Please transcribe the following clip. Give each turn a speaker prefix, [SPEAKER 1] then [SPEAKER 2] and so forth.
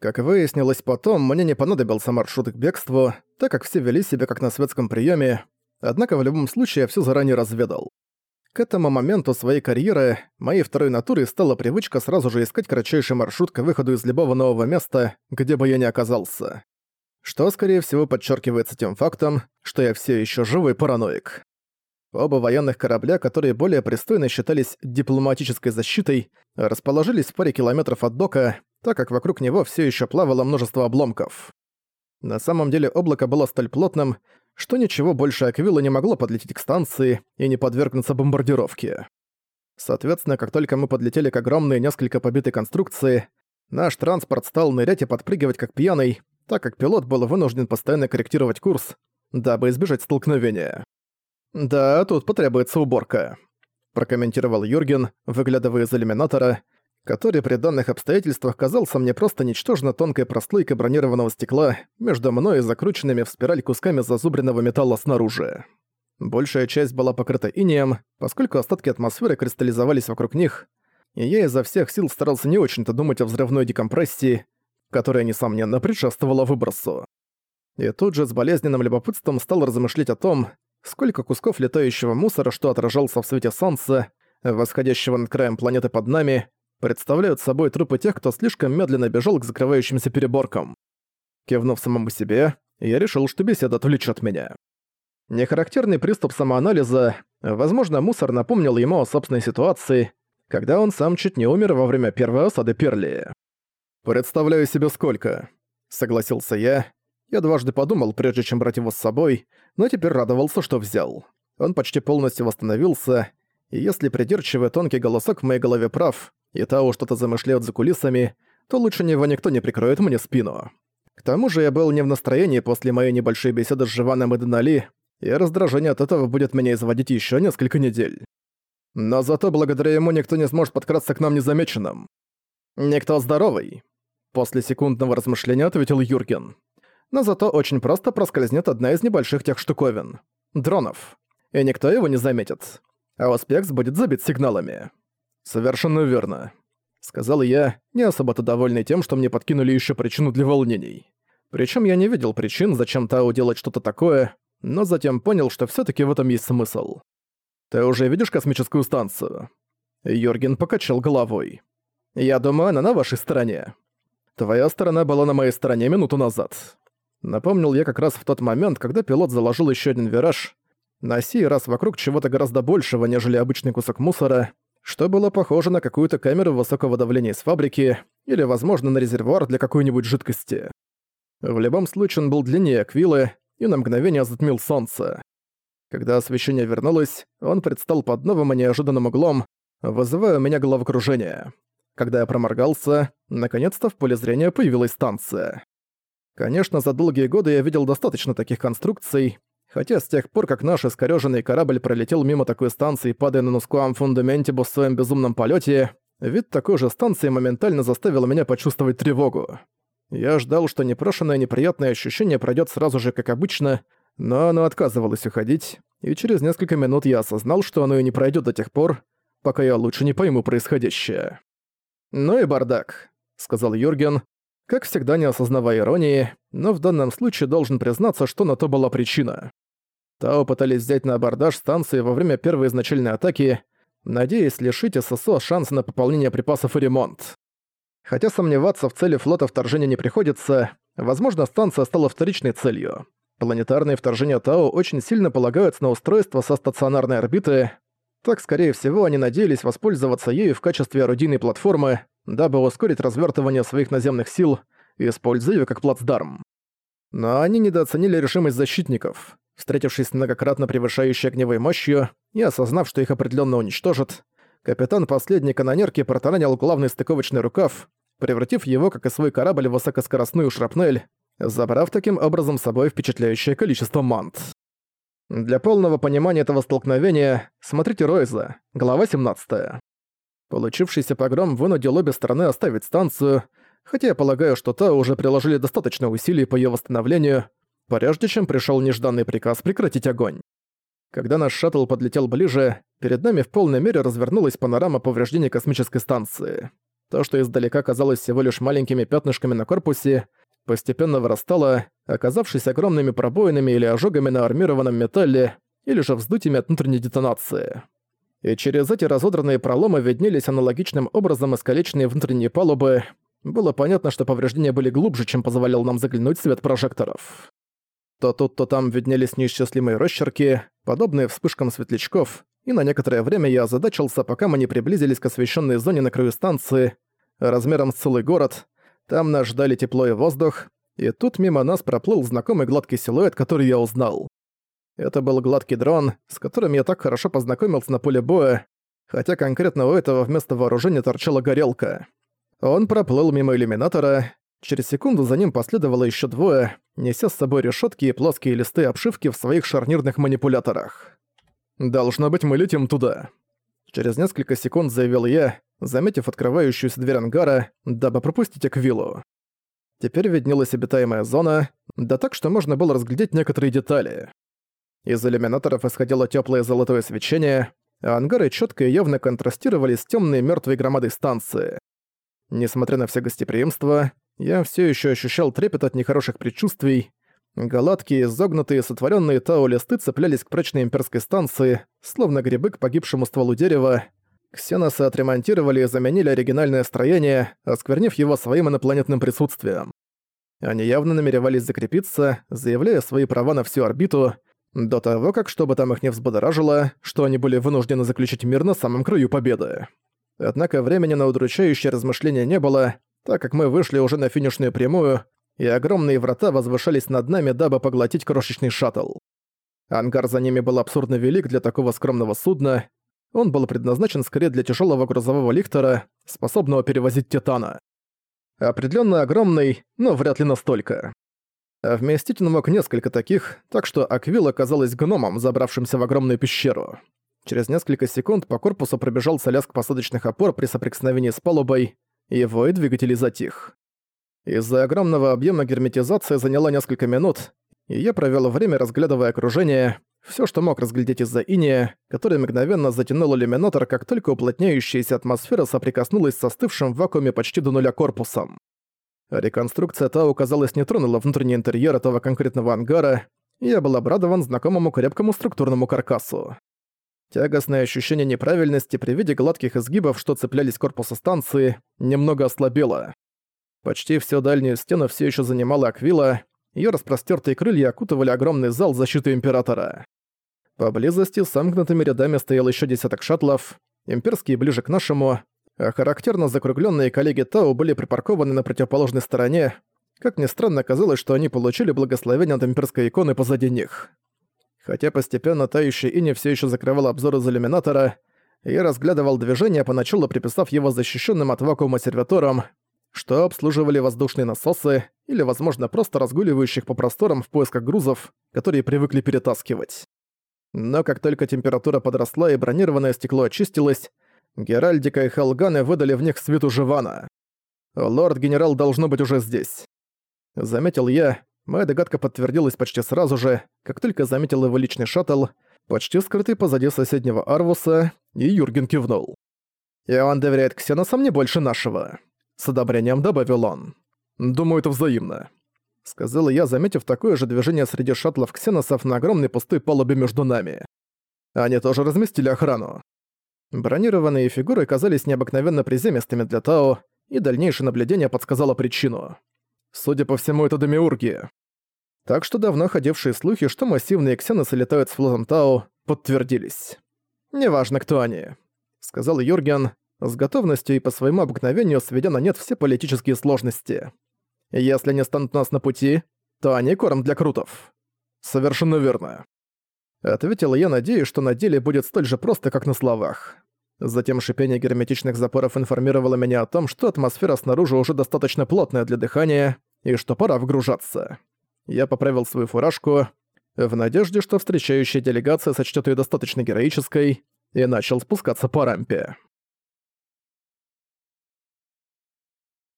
[SPEAKER 1] Как выяснилось потом, мне не понадобился маршрут к бегству, так как все вели себя как на светском приеме, однако в любом случае я все заранее разведал. К этому моменту своей карьеры моей второй натурой стала привычка сразу же искать кратчайший маршрут к выходу из любого нового места, где бы я ни оказался. Что, скорее всего, подчеркивается тем фактом, что я все еще живой параноик. Оба военных корабля, которые более пристойно считались дипломатической защитой, расположились в паре километров от дока, так как вокруг него все еще плавало множество обломков. На самом деле облако было столь плотным, что ничего больше Аквилла не могло подлететь к станции и не подвергнуться бомбардировке. Соответственно, как только мы подлетели к огромной несколько побитой конструкции, наш транспорт стал нырять и подпрыгивать как пьяный, так как пилот был вынужден постоянно корректировать курс, дабы избежать столкновения. «Да, тут потребуется уборка», – прокомментировал Юрген, выглядывая из иллюминатора, который при данных обстоятельствах казался мне просто ничтожно тонкой прослойкой бронированного стекла между мной и закрученными в спираль кусками зазубренного металла снаружи. Большая часть была покрыта инеем, поскольку остатки атмосферы кристаллизовались вокруг них, и я изо всех сил старался не очень-то думать о взрывной декомпрессии, которая, несомненно, предшествовала выбросу. И тут же с болезненным любопытством стал размышлять о том, сколько кусков летающего мусора, что отражался в свете солнца, восходящего над краем планеты под нами, представляют собой трупы тех, кто слишком медленно бежал к закрывающимся переборкам. Кивнув самому себе, я решил, что беседа отвлечет меня. Нехарактерный приступ самоанализа, возможно, мусор напомнил ему о собственной ситуации, когда он сам чуть не умер во время первой осады Перли. «Представляю себе сколько», — согласился я. Я дважды подумал, прежде чем брать его с собой, но теперь радовался, что взял. Он почти полностью восстановился, и если придирчивый тонкий голосок в моей голове прав, и Тао что-то замышляет за кулисами, то лучше него никто не прикроет мне спину. К тому же я был не в настроении после моей небольшой беседы с Живаном и Денали, и раздражение от этого будет меня изводить еще несколько недель. Но зато благодаря ему никто не сможет подкрасться к нам незамеченным. Никто здоровый. После секундного размышления ответил Юрген. Но зато очень просто проскользнет одна из небольших тех штуковин. Дронов. И никто его не заметит. А Оспекс будет забит сигналами. «Совершенно верно», — сказал я, не особо-то довольный тем, что мне подкинули еще причину для волнений. Причем я не видел причин, зачем Тау делать что-то такое, но затем понял, что все таки в этом есть смысл. «Ты уже видишь космическую станцию?» Йорген покачал головой. «Я думаю, она на вашей стороне. Твоя сторона была на моей стороне минуту назад». Напомнил я как раз в тот момент, когда пилот заложил еще один вираж, на сей раз вокруг чего-то гораздо большего, нежели обычный кусок мусора, что было похоже на какую-то камеру высокого давления из фабрики или, возможно, на резервуар для какой-нибудь жидкости. В любом случае он был длиннее Аквилы и на мгновение затмил солнце. Когда освещение вернулось, он предстал под новым и неожиданным углом, вызывая у меня головокружение. Когда я проморгался, наконец-то в поле зрения появилась станция. Конечно, за долгие годы я видел достаточно таких конструкций, Хотя с тех пор, как наш искорёженный корабль пролетел мимо такой станции, падая на Нускуам Фундаментибу в своем безумном полете, вид такой же станции моментально заставил меня почувствовать тревогу. Я ждал, что непрошенное неприятное ощущение пройдет сразу же, как обычно, но оно отказывалось уходить, и через несколько минут я осознал, что оно и не пройдет до тех пор, пока я лучше не пойму происходящее. «Ну и бардак», — сказал Юрген, как всегда не осознавая иронии, но в данном случае должен признаться, что на то была причина. Тао пытались взять на абордаж станции во время первой изначальной атаки, надеясь лишить ССО шанса на пополнение припасов и ремонт. Хотя сомневаться в цели флота вторжения не приходится, возможно, станция стала вторичной целью. Планетарные вторжения Тао очень сильно полагаются на устройство со стационарной орбиты, так, скорее всего, они надеялись воспользоваться ею в качестве орудийной платформы, дабы ускорить развертывание своих наземных сил, используя ее как плацдарм. Но они недооценили решимость защитников. Встретившись многократно превышающей огневой мощью и осознав, что их определенно уничтожат, капитан последней канонерки протаранил главный стыковочный рукав, превратив его, как и свой корабль, в высокоскоростную шрапнель, забрав таким образом с собой впечатляющее количество мант. Для полного понимания этого столкновения смотрите Ройза, глава 17. Получившийся погром вынудил обе стороны оставить станцию, хотя я полагаю, что та уже приложили достаточно усилий по ее восстановлению, прежде чем пришел нежданный приказ прекратить огонь. Когда наш шаттл подлетел ближе, перед нами в полной мере развернулась панорама повреждений космической станции. То, что издалека казалось всего лишь маленькими пятнышками на корпусе, постепенно вырастало, оказавшись огромными пробоинами или ожогами на армированном металле, или же вздутиями от внутренней детонации. И через эти разодранные проломы виднелись аналогичным образом искалеченные внутренние палубы. Было понятно, что повреждения были глубже, чем позволял нам заглянуть свет прожекторов. То тут, то там виднелись неисчислимые росчерки, подобные вспышкам светлячков, и на некоторое время я озадачился, пока мы не приблизились к освещенной зоне на краю станции, размером с целый город. Там нас ждали тепло и воздух, и тут мимо нас проплыл знакомый гладкий силуэт, который я узнал. Это был гладкий дрон, с которым я так хорошо познакомился на поле боя, хотя конкретно у этого вместо вооружения торчала горелка. Он проплыл мимо иллюминатора, через секунду за ним последовало еще двое, неся с собой решетки и плоские листы обшивки в своих шарнирных манипуляторах. «Должно быть, мы летим туда». Через несколько секунд заявил я, заметив открывающуюся дверь ангара, дабы пропустить Аквилу. Теперь виднелась обитаемая зона, да так, что можно было разглядеть некоторые детали. Из иллюминаторов исходило теплое золотое свечение, а ангары четко и явно контрастировали с темной мертвой громадой станции. Несмотря на все гостеприимство, я все еще ощущал трепет от нехороших предчувствий. Галадкие, изогнутые, сотворенные Тао листы цеплялись к прочной имперской станции, словно грибы к погибшему стволу дерева. Ксеносы отремонтировали и заменили оригинальное строение, осквернив его своим инопланетным присутствием. Они явно намеревались закрепиться, заявляя свои права на всю орбиту, до того, как чтобы там их не взбодоражило, что они были вынуждены заключить мир на самом краю победы. Однако времени на удручающее размышления не было, так как мы вышли уже на финишную прямую, и огромные врата возвышались над нами, дабы поглотить крошечный шаттл. Ангар за ними был абсурдно велик для такого скромного судна. Он был предназначен скорее для тяжелого грузового лихтера, способного перевозить Титана. Определенно огромный, но вряд ли настолько. А вместить он мог несколько таких, так что Аквил оказалась гномом, забравшимся в огромную пещеру. Через несколько секунд по корпусу пробежался лязг посадочных опор при соприкосновении с палубой, и вой двигателей затих. Из-за огромного объема герметизация заняла несколько минут, и я провёл время, разглядывая окружение, всё, что мог разглядеть из-за иния, который мгновенно затянул иллюминатор, как только уплотняющаяся атмосфера соприкоснулась с остывшим в вакууме почти до нуля корпусом. Реконструкция Тау, казалось, не тронула внутренний интерьер этого конкретного ангара, и я был обрадован знакомому крепкому структурному каркасу. Тягостное ощущение неправильности при виде гладких изгибов, что цеплялись к корпусу станции, немного ослабело. Почти всю дальнюю стену все еще занимала Аквила, ее распростертые крылья окутывали огромный зал защиты Императора. Поблизости с сомкнутыми рядами стоял еще десяток шаттлов, имперские ближе к нашему, а характерно закругленные коллеги Тау были припаркованы на противоположной стороне. Как ни странно, казалось, что они получили благословение от имперской иконы позади них. Хотя постепенно тающий ини все еще закрывал обзор из иллюминатора, я разглядывал движение, поначалу приписав его защищенным от вакуума сервитором, что обслуживали воздушные насосы или, возможно, просто разгуливающих по просторам в поисках грузов, которые привыкли перетаскивать. Но как только температура подросла и бронированное стекло очистилось, Геральдика и Халганы выдали в них свету Живана. Лорд-генерал должно быть уже здесь. Заметил я, моя догадка подтвердилась почти сразу же, как только заметил его личный шаттл, почти скрытый позади соседнего Арвуса, и Юрген кивнул. «И он доверяет Ксеносам не больше нашего», — с одобрением добавил он. «Думаю, это взаимно», — сказал я, заметив такое же движение среди шаттлов Ксеносов на огромной пустой палубе между нами. Они тоже разместили охрану. Бронированные фигуры казались необыкновенно приземистыми для Тао, и дальнейшее наблюдение подсказало причину. Судя по всему, это демиурги. Так что давно ходившие слухи, что массивные ксеносы летают с флотом Тао, подтвердились. «Неважно, кто они», — сказал Юрген, с готовностью и по своему обыкновению сведя на нет все политические сложности. «Если они станут нас на пути, то они корм для крутов». «Совершенно верно», Ответил я, надеясь, что на деле будет столь же просто, как на словах. Затем шипение герметичных запоров информировало меня о том, что атмосфера снаружи уже достаточно плотная для дыхания, и что пора вгружаться. Я поправил свою фуражку, в надежде, что встречающая делегация сочтёт её достаточно героической, и начал спускаться по рампе.